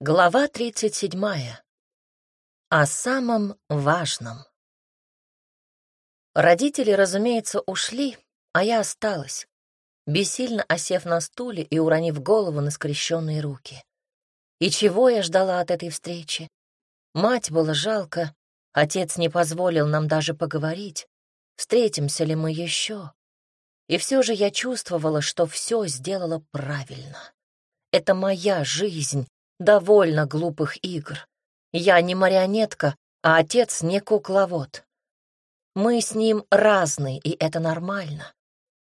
Глава 37. О самом важном. Родители, разумеется, ушли, а я осталась, бессильно осев на стуле и уронив голову на скрещенные руки. И чего я ждала от этой встречи? Мать было жалко, отец не позволил нам даже поговорить, встретимся ли мы еще. И все же я чувствовала, что все сделала правильно. Это моя жизнь, Довольно глупых игр. Я не марионетка, а отец не кукловод. Мы с ним разные, и это нормально.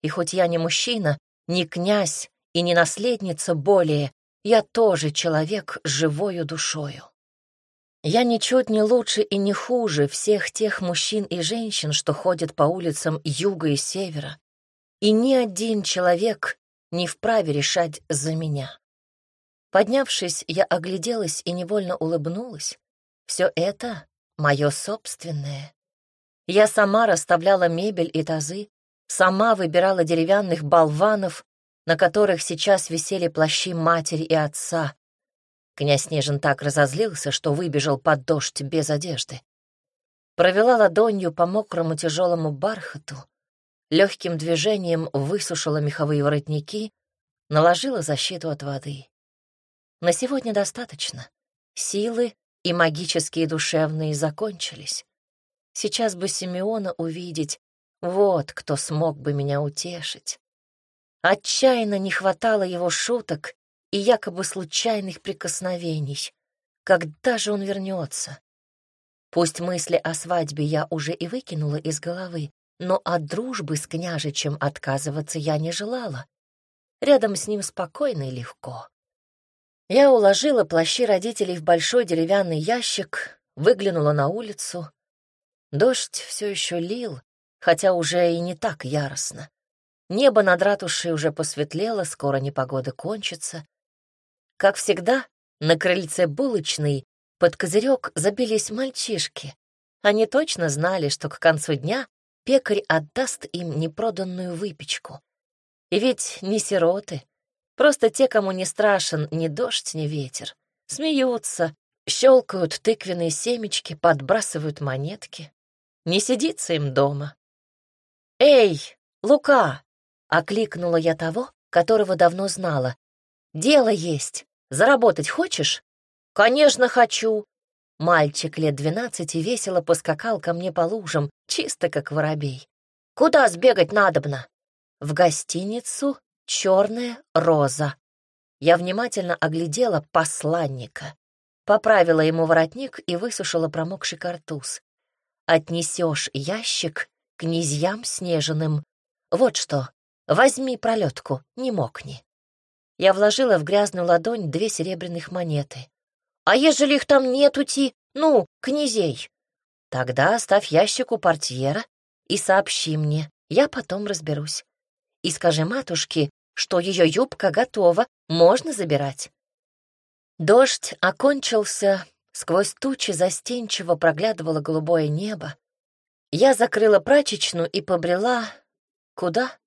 И хоть я не мужчина, не князь и не наследница более, я тоже человек с живою душою. Я ничуть не лучше и не хуже всех тех мужчин и женщин, что ходят по улицам юга и севера. И ни один человек не вправе решать за меня. Поднявшись, я огляделась и невольно улыбнулась. Все это мое собственное. Я сама расставляла мебель и тазы, сама выбирала деревянных болванов, на которых сейчас висели плащи матери и отца. Князь Нежин так разозлился, что выбежал под дождь без одежды. Провела ладонью по мокрому тяжелому бархату, легким движением высушила меховые воротники, наложила защиту от воды. На сегодня достаточно. Силы и магические душевные закончились. Сейчас бы Симеона увидеть, вот кто смог бы меня утешить. Отчаянно не хватало его шуток и якобы случайных прикосновений. Когда же он вернется? Пусть мысли о свадьбе я уже и выкинула из головы, но от дружбы с княжичем отказываться я не желала. Рядом с ним спокойно и легко. Я уложила плащи родителей в большой деревянный ящик, выглянула на улицу. Дождь все еще лил, хотя уже и не так яростно. Небо над ратушей уже посветлело, скоро непогода кончится. Как всегда, на крыльце булочной под козырек забились мальчишки. Они точно знали, что к концу дня пекарь отдаст им непроданную выпечку. И ведь не сироты, Просто те, кому не страшен ни дождь, ни ветер. Смеются, щелкают тыквенные семечки, подбрасывают монетки. Не сидится им дома. «Эй, Лука!» — окликнула я того, которого давно знала. «Дело есть. Заработать хочешь?» «Конечно, хочу!» Мальчик лет двенадцати весело поскакал ко мне по лужам, чисто как воробей. «Куда сбегать надобно?» «В гостиницу черная роза. Я внимательно оглядела посланника, поправила ему воротник и высушила промокший картуз. Отнесешь ящик князьям снежным. Вот что, возьми пролетку, не мокни. Я вложила в грязную ладонь две серебряных монеты. А ежели их там нету-ти, ну, князей? Тогда оставь ящик у портьера и сообщи мне, я потом разберусь и скажи матушке, что ее юбка готова, можно забирать. Дождь окончился, сквозь тучи застенчиво проглядывало голубое небо. Я закрыла прачечную и побрела... Куда?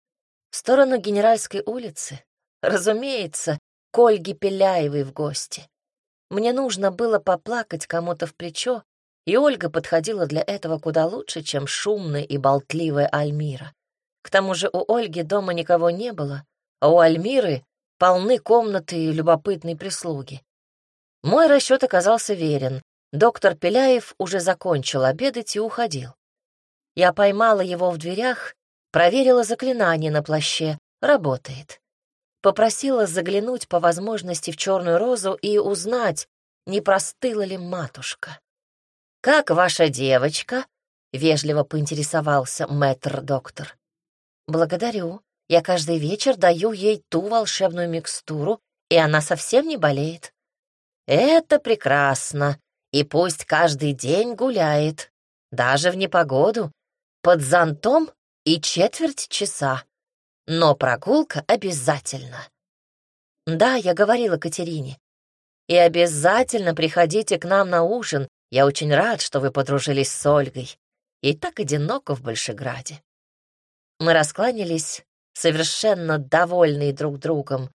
В сторону Генеральской улицы. Разумеется, к Ольге Пеляевой в гости. Мне нужно было поплакать кому-то в плечо, и Ольга подходила для этого куда лучше, чем шумная и болтливая Альмира. К тому же у Ольги дома никого не было, а у Альмиры полны комнаты и любопытной прислуги. Мой расчет оказался верен. Доктор Пеляев уже закончил обедать и уходил. Я поймала его в дверях, проверила заклинание на плаще. Работает. Попросила заглянуть по возможности в черную розу и узнать, не простыла ли матушка. «Как ваша девочка?» — вежливо поинтересовался мэтр-доктор. «Благодарю. Я каждый вечер даю ей ту волшебную микстуру, и она совсем не болеет». «Это прекрасно. И пусть каждый день гуляет, даже в непогоду, под зонтом и четверть часа. Но прогулка обязательно». «Да, я говорила Катерине. И обязательно приходите к нам на ужин. Я очень рад, что вы подружились с Ольгой. И так одиноко в Большеграде». Мы раскланялись, совершенно довольные друг другом.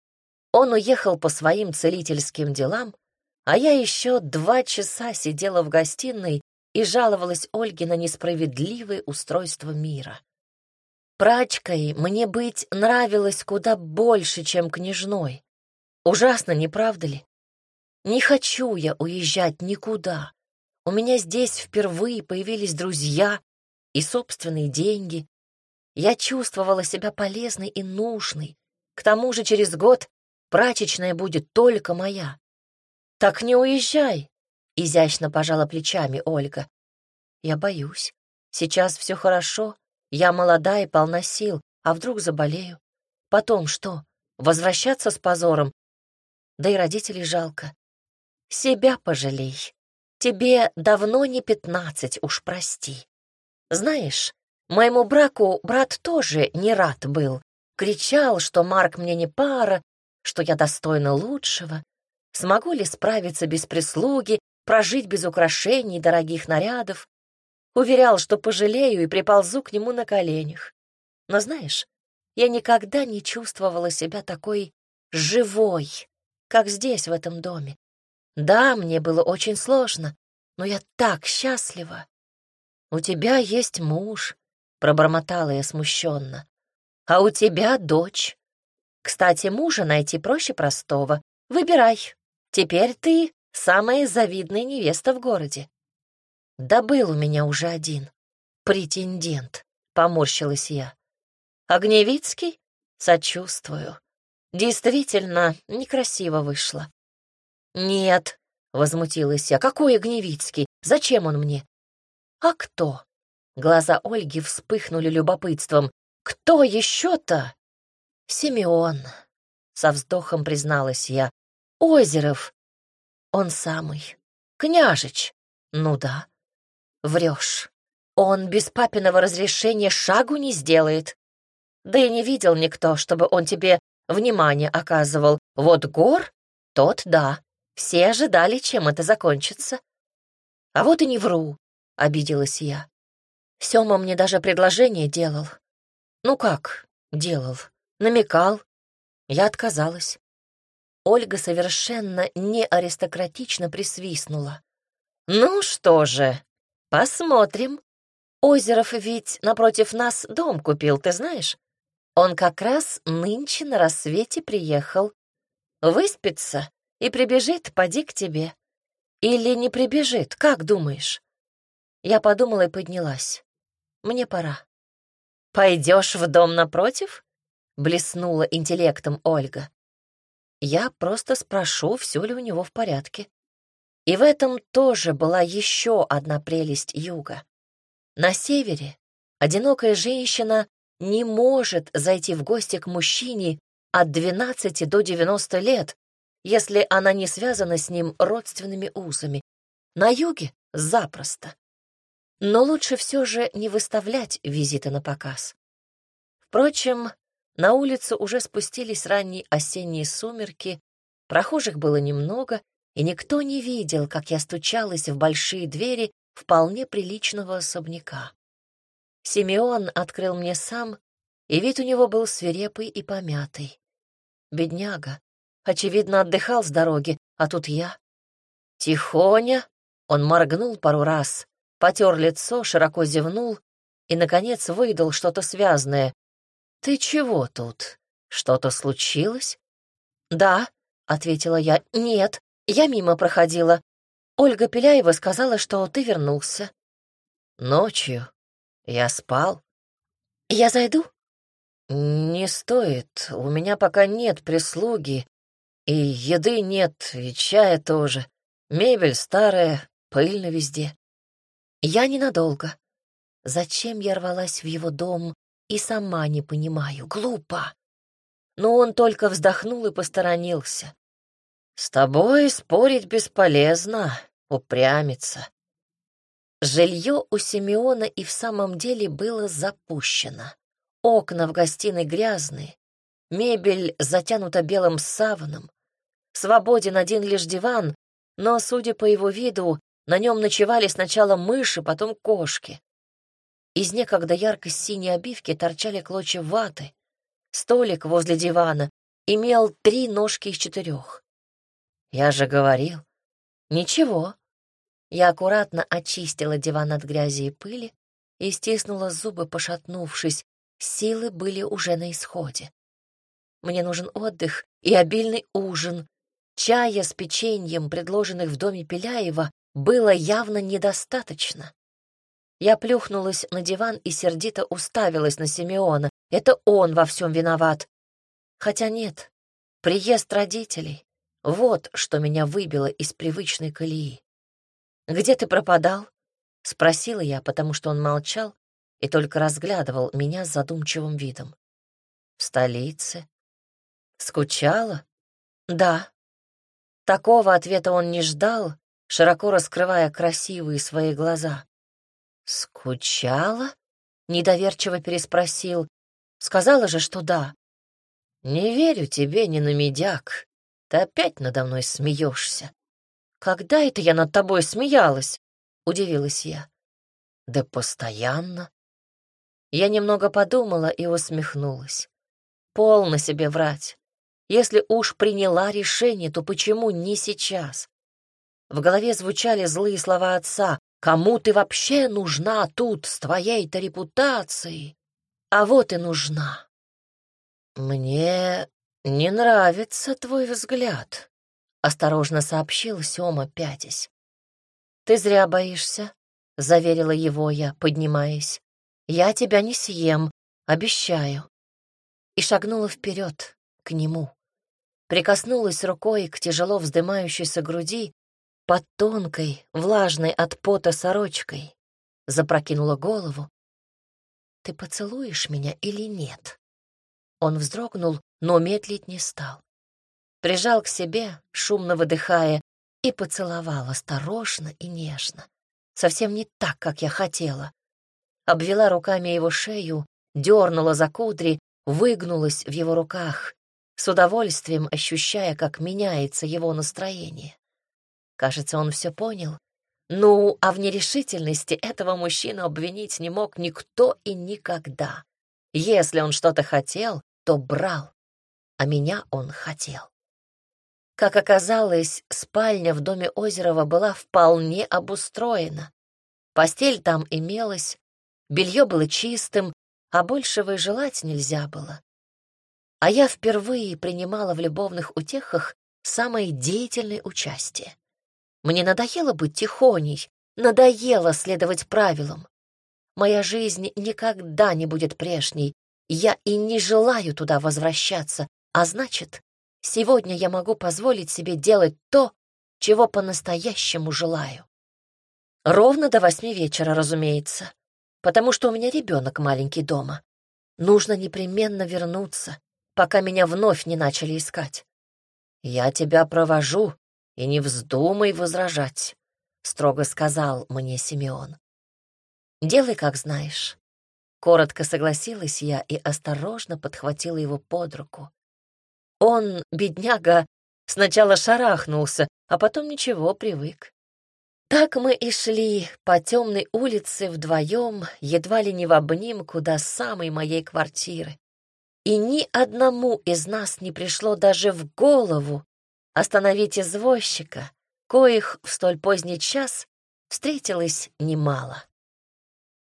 Он уехал по своим целительским делам, А я еще два часа сидела в гостиной и жаловалась Ольге на несправедливое устройство мира. Прачкой мне быть нравилось куда больше, чем княжной. Ужасно, не правда ли? Не хочу я уезжать никуда. У меня здесь впервые появились друзья и собственные деньги. Я чувствовала себя полезной и нужной. К тому же через год прачечная будет только моя. «Так не уезжай!» — изящно пожала плечами Ольга. «Я боюсь. Сейчас все хорошо, я молода и полна сил, а вдруг заболею? Потом что, возвращаться с позором? Да и родителей жалко. Себя пожалей. Тебе давно не пятнадцать, уж прости. Знаешь, моему браку брат тоже не рад был. Кричал, что Марк мне не пара, что я достойна лучшего. Смогу ли справиться без прислуги, прожить без украшений и дорогих нарядов? Уверял, что пожалею и приползу к нему на коленях. Но знаешь, я никогда не чувствовала себя такой живой, как здесь, в этом доме. Да, мне было очень сложно, но я так счастлива. У тебя есть муж, пробормотала я смущенно. А у тебя дочь. Кстати, мужа найти проще простого. Выбирай, Теперь ты самая завидная невеста в городе. Да был у меня уже один. Претендент, поморщилась я. Огневицкий? Сочувствую. Действительно, некрасиво вышло. Нет, возмутилась я. Какой Огневицкий? Зачем он мне? А кто? Глаза Ольги вспыхнули любопытством. Кто еще-то? Симеон, со вздохом призналась я. Озеров. Он самый. Княжич. Ну да. Врешь. Он без папиного разрешения шагу не сделает. Да и не видел никто, чтобы он тебе внимание оказывал. Вот Гор, тот да. Все ожидали, чем это закончится. А вот и не вру, — обиделась я. Сёма мне даже предложение делал. Ну как делал? Намекал. Я отказалась. Ольга совершенно не аристократично присвистнула. «Ну что же, посмотрим. Озеров ведь напротив нас дом купил, ты знаешь? Он как раз нынче на рассвете приехал. Выспится и прибежит, поди к тебе. Или не прибежит, как думаешь?» Я подумала и поднялась. «Мне пора». «Пойдешь в дом напротив?» — блеснула интеллектом Ольга. Я просто спрошу, все ли у него в порядке. И в этом тоже была еще одна прелесть юга. На севере одинокая женщина не может зайти в гости к мужчине от 12 до 90 лет, если она не связана с ним родственными узами. На юге — запросто. Но лучше все же не выставлять визиты на показ. Впрочем, на улицу уже спустились ранние осенние сумерки, прохожих было немного, и никто не видел, как я стучалась в большие двери вполне приличного особняка. Симеон открыл мне сам, и вид у него был свирепый и помятый. Бедняга. Очевидно, отдыхал с дороги, а тут я. Тихоня. Он моргнул пару раз, потер лицо, широко зевнул и, наконец, выдал что-то связанное. «Ты чего тут? Что-то случилось?» «Да», — ответила я. «Нет, я мимо проходила. Ольга Пеляева сказала, что ты вернулся». «Ночью? Я спал?» «Я зайду?» «Не стоит. У меня пока нет прислуги. И еды нет, и чая тоже. Мебель старая, пыльно везде». «Я ненадолго. Зачем я рвалась в его дом и сама не понимаю, глупо. Но он только вздохнул и посторонился. «С тобой спорить бесполезно, упрямиться». Жилье у Симеона и в самом деле было запущено. Окна в гостиной грязные, мебель затянута белым саваном. Свободен один лишь диван, но, судя по его виду, на нем ночевали сначала мыши, потом кошки. Из некогда ярко-синей обивки торчали клочья ваты. Столик возле дивана имел три ножки из четырех. Я же говорил, Ничего. Я аккуратно очистила диван от грязи и пыли и стиснула зубы, пошатнувшись. Силы были уже на исходе. Мне нужен отдых и обильный ужин. Чая с печеньем, предложенных в доме Пеляева, было явно недостаточно. Я плюхнулась на диван и сердито уставилась на Симеона. Это он во всем виноват. Хотя нет, приезд родителей — вот что меня выбило из привычной колеи. «Где ты пропадал?» — спросила я, потому что он молчал и только разглядывал меня с задумчивым видом. «В столице?» «Скучала?» «Да». Такого ответа он не ждал, широко раскрывая красивые свои глаза. «Скучала?» — недоверчиво переспросил. «Сказала же, что да». «Не верю тебе ни на медяк. Ты опять надо мной смеешься». «Когда это я над тобой смеялась?» — удивилась я. «Да постоянно». Я немного подумала и усмехнулась. Полно себе врать. Если уж приняла решение, то почему не сейчас? В голове звучали злые слова отца. «Кому ты вообще нужна тут с твоей-то репутацией?» А вот и нужна. «Мне не нравится твой взгляд», — осторожно сообщил Сёма, пятясь. «Ты зря боишься», — заверила его я, поднимаясь. «Я тебя не съем, обещаю». И шагнула вперед, к нему. Прикоснулась рукой к тяжело вздымающейся груди под тонкой, влажной от пота сорочкой. Запрокинула голову. «Ты поцелуешь меня или нет?» Он вздрогнул, но медлить не стал. Прижал к себе, шумно выдыхая, и поцеловал осторожно и нежно. Совсем не так, как я хотела. Обвела руками его шею, дернула за кудри, выгнулась в его руках, с удовольствием ощущая, как меняется его настроение. Кажется, он все понял. Ну, а в нерешительности этого мужчину обвинить не мог никто и никогда. Если он что-то хотел, то брал, а меня он хотел. Как оказалось, спальня в доме Озерова была вполне обустроена. Постель там имелась, белье было чистым, а большего и желать нельзя было. А я впервые принимала в любовных утехах самое деятельное участие. Мне надоело быть тихоней, надоело следовать правилам. Моя жизнь никогда не будет прежней, я и не желаю туда возвращаться, а значит, сегодня я могу позволить себе делать то, чего по-настоящему желаю. Ровно до восьми вечера, разумеется, потому что у меня ребенок маленький дома. Нужно непременно вернуться, пока меня вновь не начали искать. Я тебя провожу, и не вздумай возражать, — строго сказал мне Симеон. Делай, как знаешь. Коротко согласилась я и осторожно подхватила его под руку. Он, бедняга, сначала шарахнулся, а потом ничего, привык. Так мы и шли по темной улице вдвоем, едва ли не в обнимку до самой моей квартиры. И ни одному из нас не пришло даже в голову остановить извозчика, коих в столь поздний час встретилось немало.